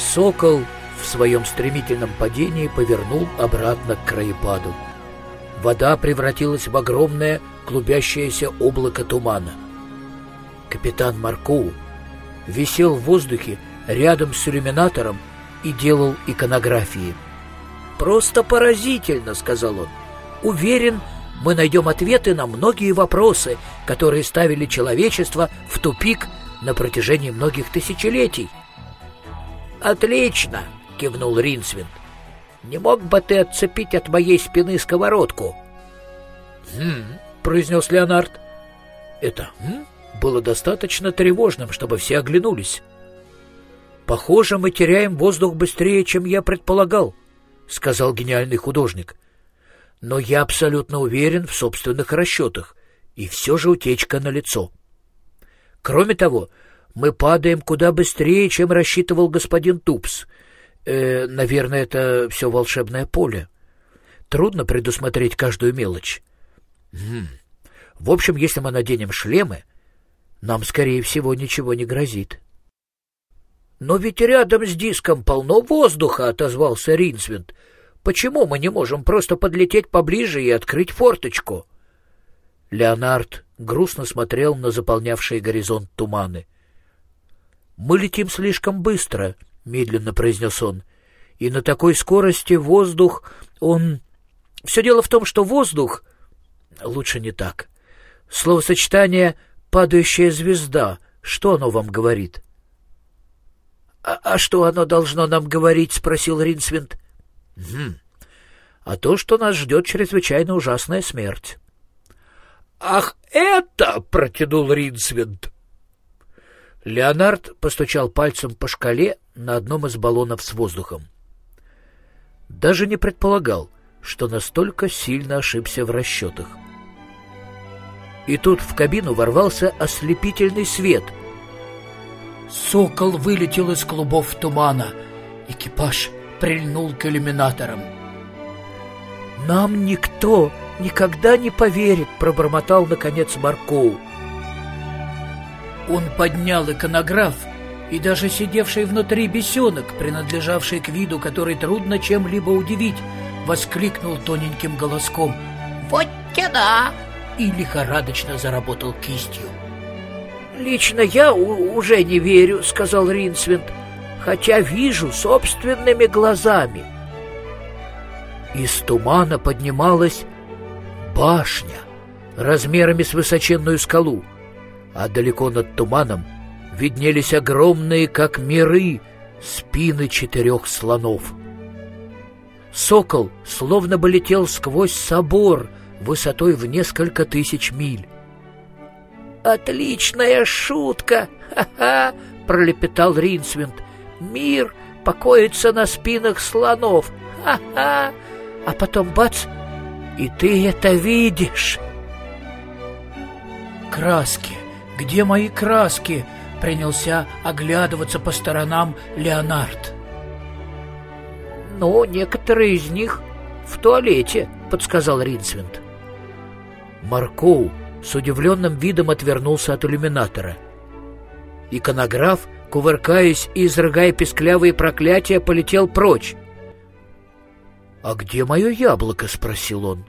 Сокол в своем стремительном падении повернул обратно к краепаду. Вода превратилась в огромное клубящееся облако тумана. Капитан Маркоу висел в воздухе рядом с иллюминатором и делал иконографии. «Просто поразительно», — сказал он. «Уверен, мы найдем ответы на многие вопросы, которые ставили человечество в тупик на протяжении многих тысячелетий». «Отлично!» — кивнул Ринсвинд. «Не мог бы ты отцепить от моей спины сковородку?» «Хм», — произнес Леонард. «Это «хм» было достаточно тревожным, чтобы все оглянулись. «Похоже, мы теряем воздух быстрее, чем я предполагал», — сказал гениальный художник. «Но я абсолютно уверен в собственных расчетах, и все же утечка налицо. Кроме того, мы падаем куда быстрее, чем рассчитывал господин Тупс. Э, наверное, это все волшебное поле. Трудно предусмотреть каждую мелочь. Хм. В общем, если мы наденем шлемы, нам, скорее всего, ничего не грозит. — Но ведь рядом с диском полно воздуха, — отозвался Ринсвинд. — Почему мы не можем просто подлететь поближе и открыть форточку? Леонард грустно смотрел на заполнявшие горизонт туманы. — Мы летим слишком быстро, — медленно произнес он, — и на такой скорости воздух, он... Все дело в том, что воздух... Лучше не так. Словосочетание падающая звезда. Что оно вам говорит? А, — А что оно должно нам говорить? — спросил Ринсвинд. — Хм. А то, что нас ждет чрезвычайно ужасная смерть. — Ах, это! — протянул Ринсвинд. Леонард постучал пальцем по шкале на одном из баллонов с воздухом. Даже не предполагал, что настолько сильно ошибся в расчетах. И тут в кабину ворвался ослепительный свет. Сокол вылетел из клубов тумана. Экипаж прильнул к иллюминаторам. «Нам никто никогда не поверит», — пробормотал, наконец, Маркоу. Он поднял иконограф, и даже сидевший внутри бесенок, принадлежавший к виду, который трудно чем-либо удивить, воскликнул тоненьким голоском. «Вот те да!» и лихорадочно заработал кистью. «Лично я уже не верю», — сказал Ринсвинд, «хотя вижу собственными глазами». Из тумана поднималась башня размерами с высоченную скалу, а далеко над туманом виднелись огромные, как миры, спины четырех слонов. Сокол словно бы летел сквозь собор — высотой в несколько тысяч миль. «Отличная шутка! Ха-ха!» — пролепетал Ринсвинд. «Мир покоится на спинах слонов! Ха-ха!» А потом бац, и ты это видишь! «Краски! Где мои краски?» — принялся оглядываться по сторонам Леонард. «Ну, некоторые из них в туалете», — подсказал Ринсвинд. Маркоу с удивленным видом отвернулся от иллюминатора. Иконограф, кувыркаясь и изрыгая песклявые проклятия, полетел прочь. «А где мое яблоко?» — спросил он.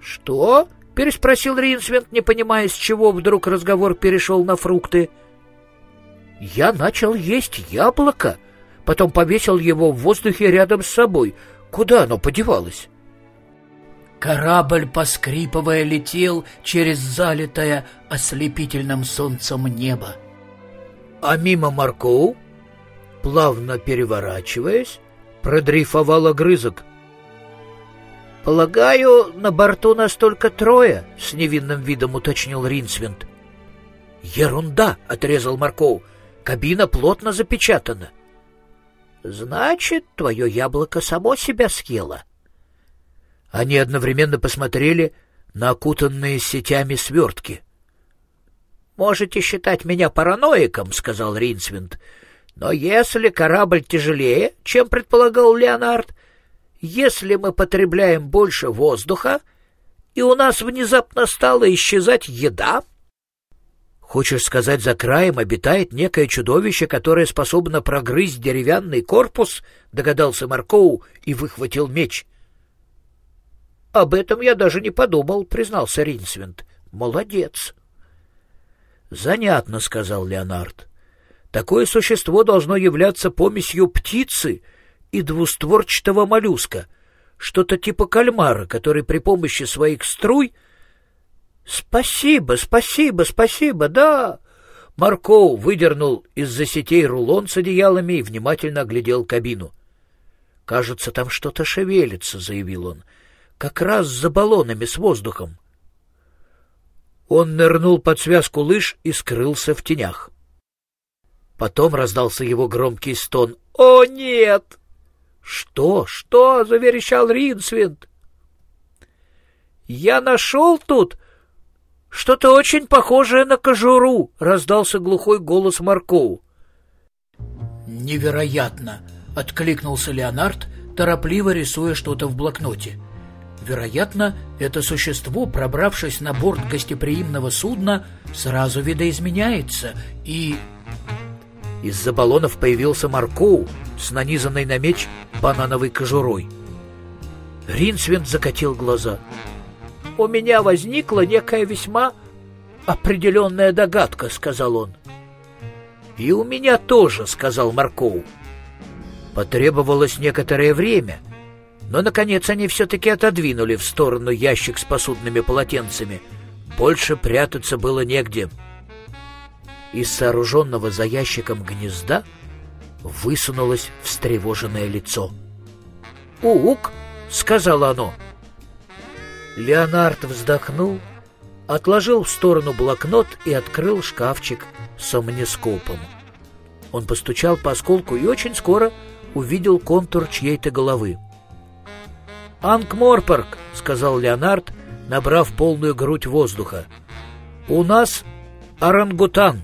«Что?» — переспросил Ринсвинд, не понимая, с чего вдруг разговор перешел на фрукты. «Я начал есть яблоко, потом повесил его в воздухе рядом с собой. Куда оно подевалось?» Корабль, поскрипывая, летел через залитое ослепительным солнцем небо. А мимо Маркоу, плавно переворачиваясь, продрейфовал огрызок. «Полагаю, на борту нас только трое», — с невинным видом уточнил Ринсвинд. «Ерунда!» — отрезал Маркоу. «Кабина плотно запечатана». «Значит, твое яблоко само себя съело», они одновременно посмотрели на окутанные сетями свертки. «Можете считать меня параноиком», — сказал Ринсвинд, «но если корабль тяжелее, чем предполагал Леонард, если мы потребляем больше воздуха, и у нас внезапно стала исчезать еда, Хочешь сказать, за краем обитает некое чудовище, которое способно прогрызть деревянный корпус? Догадался Маркоу и выхватил меч. Об этом я даже не подумал, признался Ринсвинд. Молодец. Занятно, сказал Леонард. Такое существо должно являться помесью птицы и двустворчатого моллюска, что-то типа кальмара, который при помощи своих струй «Спасибо, спасибо, спасибо, да!» Маркоу выдернул из-за сетей рулон с одеялами и внимательно оглядел кабину. «Кажется, там что-то шевелится», — заявил он. «Как раз за баллонами с воздухом». Он нырнул под связку лыж и скрылся в тенях. Потом раздался его громкий стон. «О, нет!» «Что? Что?» — заверещал Ринсвинд. «Я нашел тут «Что-то очень похожее на кожуру!» — раздался глухой голос Маркоу. «Невероятно!» — откликнулся Леонард, торопливо рисуя что-то в блокноте. Вероятно, это существо, пробравшись на борт гостеприимного судна, сразу видоизменяется и... Из-за баллонов появился Маркоу с нанизанной на меч банановой кожурой. Ринсвинд закатил глаза — у меня возникла некая весьма определенная догадка, — сказал он. — И у меня тоже, — сказал Маркоу. Потребовалось некоторое время, но, наконец, они все-таки отодвинули в сторону ящик с посудными полотенцами. Больше прятаться было негде. Из сооруженного за ящиком гнезда высунулось встревоженное лицо. «Ук!» — сказала оно — Леонард вздохнул, отложил в сторону блокнот и открыл шкафчик с омнископом. Он постучал по осколку и очень скоро увидел контур чьей-то головы. «Анкморпорг», — сказал Леонард, набрав полную грудь воздуха. «У нас орангутан».